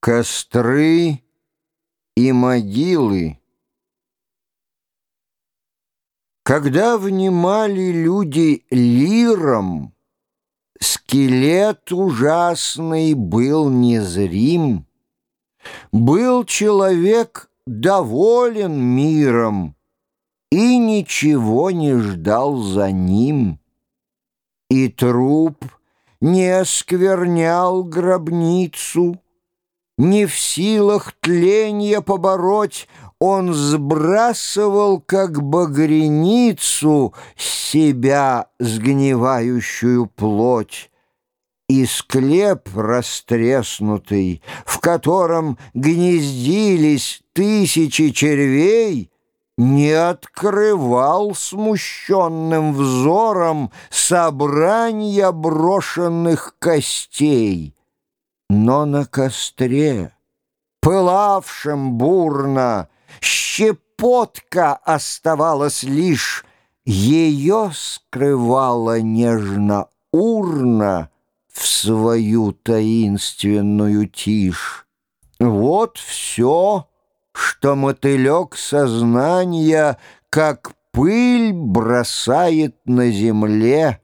Костры и могилы Когда внимали люди лиром, Скелет ужасный был незрим, Был человек доволен миром И ничего не ждал за ним. И труп не осквернял гробницу, Не в силах тленья побороть, Он сбрасывал, как багряницу, Себя сгнивающую плоть. И склеп растреснутый, в котором гнездились тысячи червей, не открывал смущенным взором собрания брошенных костей. Но на костре, пылавшем бурно, щепотка оставалась лишь, ее скрывала нежно урна в свою таинственную тишь. Вот все, что мотылек сознания, как пыль, бросает на земле.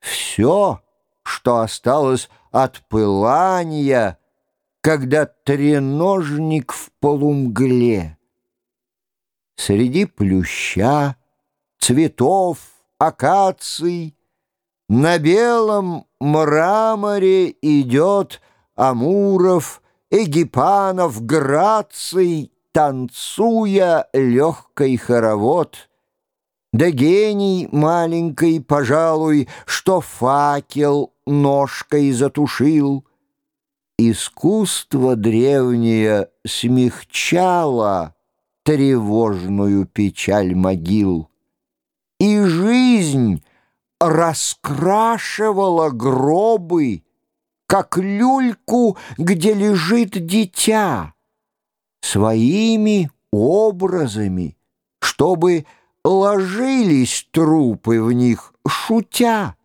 Все, что осталось от пылания, когда треножник в полумгле. Среди плюща, цветов, акаций, на белом мраморе идет Амуров, Эгипанов, Граций, танцуя легкий хоровод. Да гений маленький, пожалуй, что факел ножкой затушил. Искусство древнее смягчало тревожную печаль могил. И жизнь раскрашивала гробы, как люльку, где лежит дитя, своими образами, чтобы ложились трупы в них, шутя.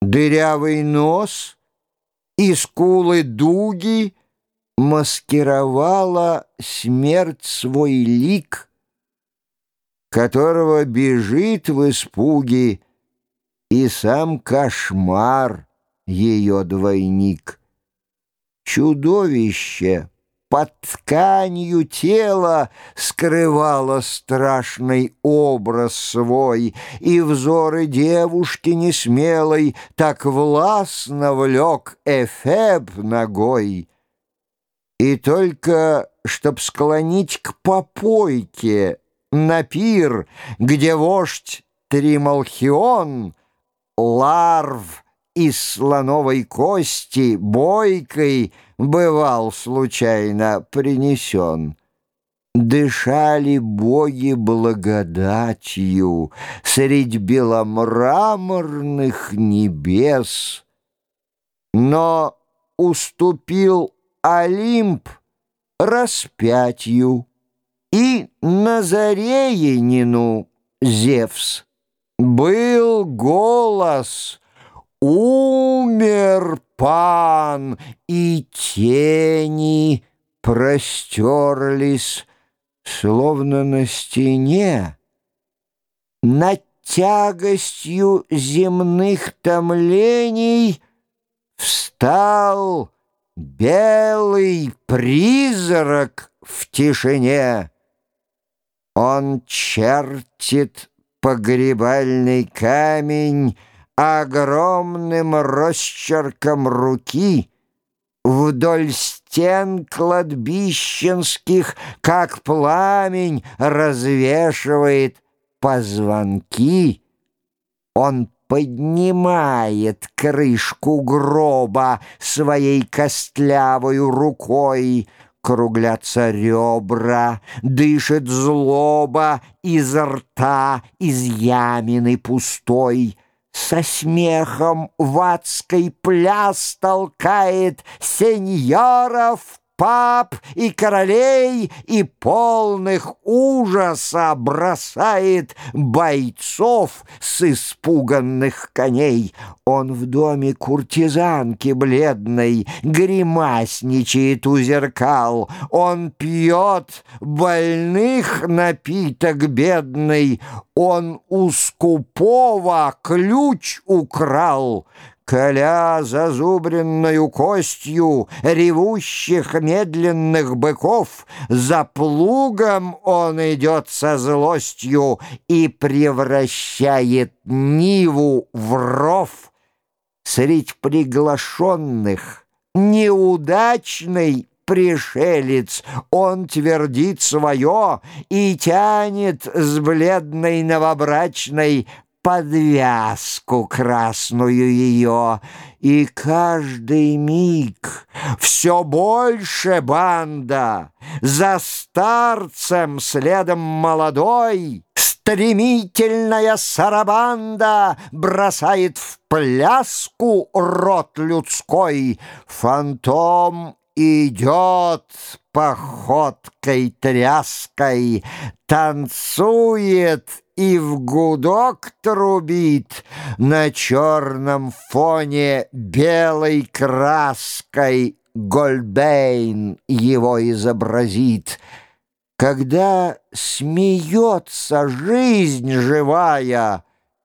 Дырявый нос и скулы дуги маскировала смерть свой лик, которого бежит в испуге и сам кошмар — ее двойник. Чудовище под тканью тела скрывало страшный образ свой, и взоры девушки несмелой так властно влек Эфеб ногой. И только, чтоб склонить к попойке на пир, где вождь Трималхион, ларв, из слоновой кости бойкой бывал случайно принесен. Дышали боги благодатью Средь беломраморных небес. Но уступил Олимп распятью И Назареянину Зевс. Был голос — Умер пан, и тени простерлись, словно на стене. Над тягостью земных томлений Встал белый призрак в тишине. Он чертит погребальный камень, огромным росчерком руки вдоль стен кладбищенских, как пламень, развешивает позвонки. Он поднимает крышку гроба своей костлявой рукой, Круглятся ребра, дышит злоба из рта, из ямины пустой — со смехом в адской пляс толкает сеньоров пап и королей и полных ужаса бросает бойцов с испуганных коней. Он в доме куртизанки бледной гримасничает у зеркал. Он пьет больных напиток бедный, он у скупого ключ украл. Коля зазубренную костью ревущих медленных быков, За плугом он идет со злостью И превращает Ниву в ров. Средь приглашенных неудачный пришелец, он твердит свое и тянет с бледной новобрачной подвязку красную ее, и каждый миг все больше банда за старцем следом молодой Стремительная сарабанда бросает в пляску рот людской. Фантом идет походкой тряской, танцует и в гудок трубит на черном фоне белой краской Гольбейн его изобразит. Когда смеется жизнь живая,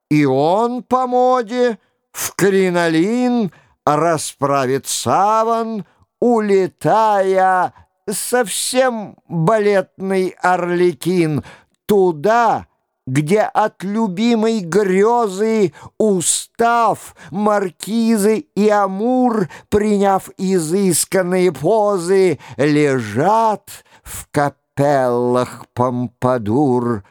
и он по моде в кринолин расправит саван, улетая совсем балетный орликин туда, где от любимой грезы устав маркизы и амур, приняв изысканные позы, лежат в капеллах помпадур.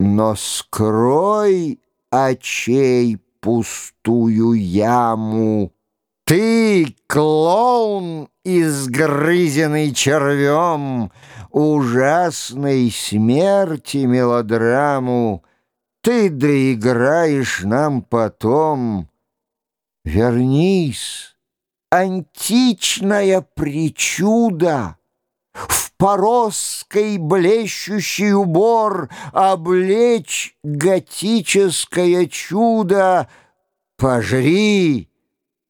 Но скрой очей пустую яму, ты, клоун, изгрызенный червем, Ужасной смерти мелодраму, Ты доиграешь нам потом. Вернись, античная причуда, В поросской блещущий убор Облечь готическое чудо, Пожри,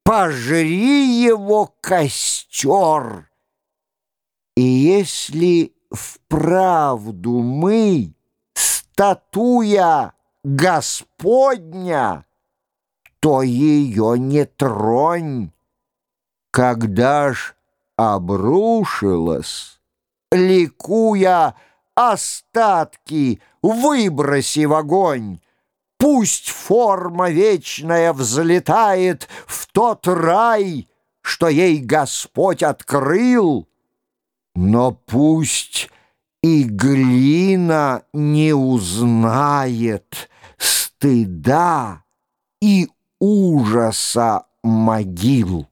пожри его костер. И если вправду мы, статуя Господня, то ее не тронь. Когда ж обрушилась, ликуя остатки, выброси в огонь, Пусть форма вечная взлетает в тот рай, что ей Господь открыл, но пусть и глина не узнает стыда и ужаса могил.